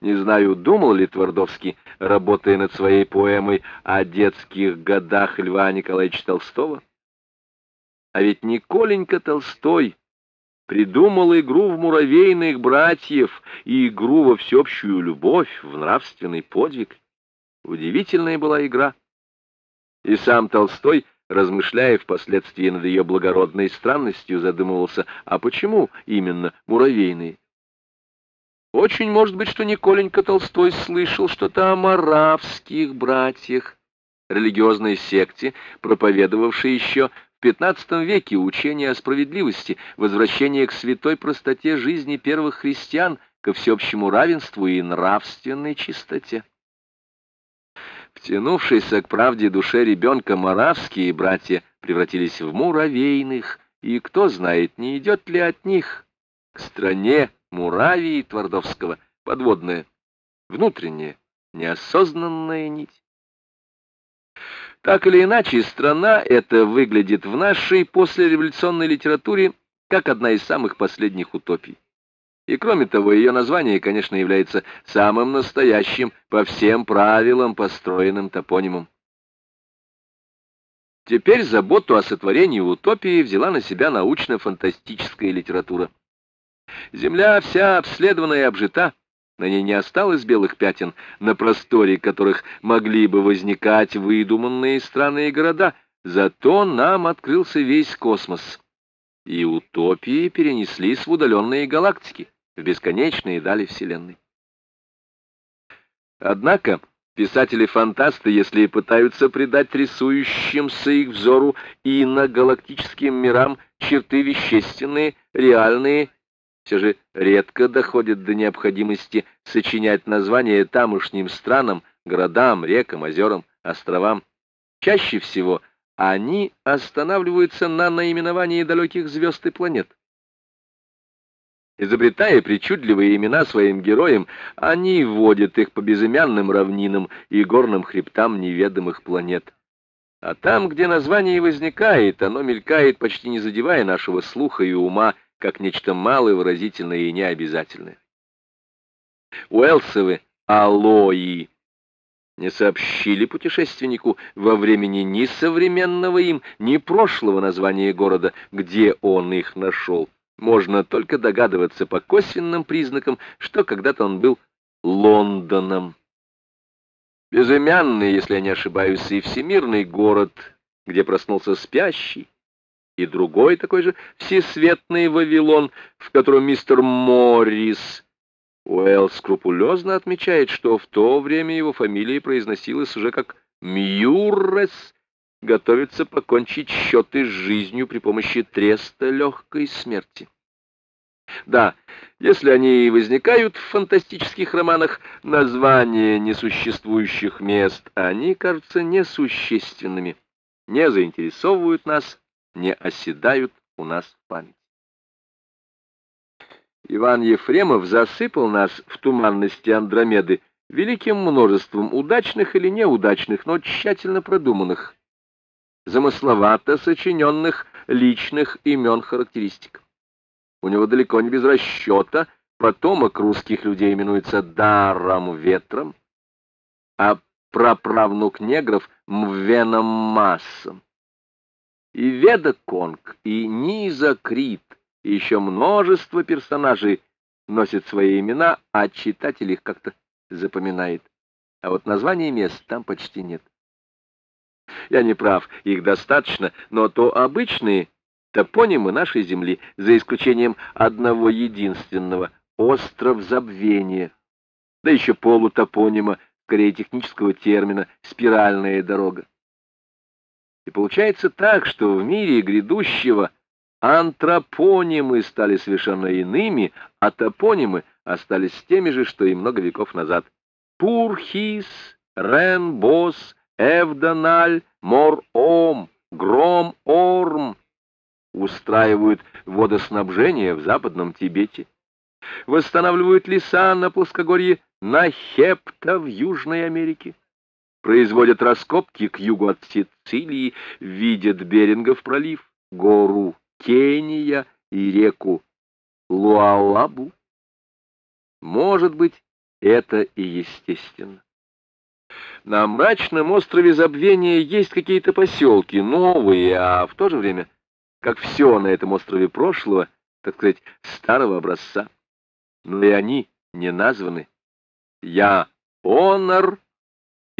Не знаю, думал ли Твардовский, работая над своей поэмой о детских годах Льва Николаевича Толстого? А ведь Николенька Толстой придумал игру в муравейных братьев и игру во всеобщую любовь, в нравственный подвиг. Удивительная была игра. И сам Толстой, размышляя впоследствии над ее благородной странностью, задумывался, а почему именно муравейные? Очень может быть, что Николенька Толстой слышал что-то о маравских братьях, религиозной секте, проповедовавшей еще в XV веке учение о справедливости, возвращение к святой простоте жизни первых христиан, ко всеобщему равенству и нравственной чистоте. Втянувшиеся к правде душе ребенка маравские братья превратились в муравейных, и кто знает, не идет ли от них к стране Муравии Твардовского подводная, внутренняя, неосознанная нить. Так или иначе, страна эта выглядит в нашей послереволюционной литературе как одна из самых последних утопий. И кроме того, ее название, конечно, является самым настоящим по всем правилам построенным топонимом. Теперь заботу о сотворении утопии взяла на себя научно-фантастическая литература. Земля вся обследована и обжита, на ней не осталось белых пятен, на просторе которых могли бы возникать выдуманные странные города, зато нам открылся весь космос. И утопии перенеслись в удаленные галактики, в бесконечные дали Вселенной. Однако писатели-фантасты, если пытаются придать рисующимся их взору и на галактическим мирам черты вещественные, реальные все же редко доходит до необходимости сочинять названия тамошним странам, городам, рекам, озерам, островам. Чаще всего они останавливаются на наименовании далеких звезд и планет. Изобретая причудливые имена своим героям, они вводят их по безымянным равнинам и горным хребтам неведомых планет. А там, где название возникает, оно мелькает, почти не задевая нашего слуха и ума, как нечто малое, выразительное и необязательное. Уэлсовы алои не сообщили путешественнику во времени ни современного им, ни прошлого названия города, где он их нашел. Можно только догадываться по косвенным признакам, что когда-то он был Лондоном. Безымянный, если я не ошибаюсь, и всемирный город, где проснулся спящий, и другой такой же всесветный Вавилон, в котором мистер Моррис. Уэлл скрупулезно отмечает, что в то время его фамилия произносилась уже как Мьюррес, готовится покончить счеты с жизнью при помощи треста легкой смерти. Да, если они и возникают в фантастических романах, названия несуществующих мест, они кажутся несущественными, не заинтересовывают нас не оседают у нас в память. Иван Ефремов засыпал нас в туманности Андромеды великим множеством удачных или неудачных, но тщательно продуманных, замысловато сочиненных личных имен характеристик. У него далеко не без расчета потомок русских людей именуется даром ветром, а праправнук негров — мвеном массом и Веда Конг, и Низа Крит, и еще множество персонажей носят свои имена, а читатель их как-то запоминает. А вот названий мест там почти нет. Я не прав, их достаточно, но то обычные топонимы нашей земли, за исключением одного единственного — остров забвения, да еще полутопонима, скорее технического термина «спиральная дорога». И получается так, что в мире грядущего антропонимы стали совершенно иными, а топонимы остались теми же, что и много веков назад. Пурхис, Ренбос, Эвдональ, Мор-Ом, Гром-Орм устраивают водоснабжение в Западном Тибете, восстанавливают леса на плоскогорье Нахепта в Южной Америке производят раскопки к югу от Сицилии, видят Берингов пролив, гору Кения и реку Луалабу. Может быть, Это и естественно. На мрачном острове Забвения есть какие-то поселки, новые, а в то же время, как все на этом острове прошлого, так сказать, старого образца. Но и они не названы. Я Онор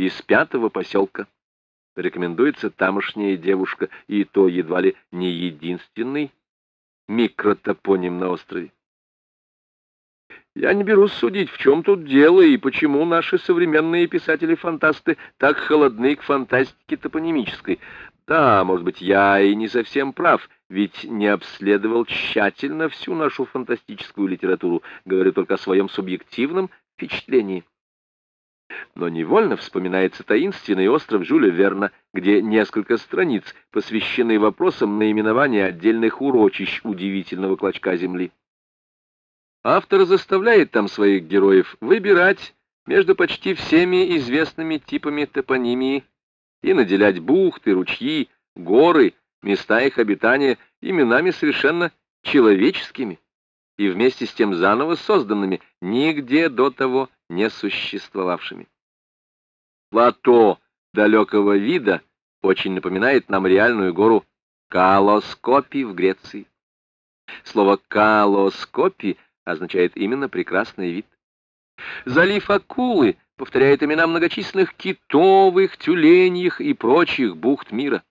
из пятого поселка. Рекомендуется тамошняя девушка, и то едва ли не единственный микротопоним на острове. Я не берусь судить, в чем тут дело и почему наши современные писатели-фантасты так холодны к фантастике топонимической. Да, может быть, я и не совсем прав, ведь не обследовал тщательно всю нашу фантастическую литературу, говорю только о своем субъективном впечатлении. Но невольно вспоминается таинственный остров Жюля Верна, где несколько страниц посвящены вопросам наименования отдельных урочищ удивительного клочка земли. Автор заставляет там своих героев выбирать между почти всеми известными типами топонимии и наделять бухты, ручьи, горы, места их обитания именами совершенно человеческими и вместе с тем заново созданными, нигде до того не существовавшими. Плато далекого вида очень напоминает нам реальную гору Калоскопи в Греции. Слово «калоскопи» означает именно прекрасный вид. Залив Акулы повторяет имена многочисленных китовых, тюленьих и прочих бухт мира.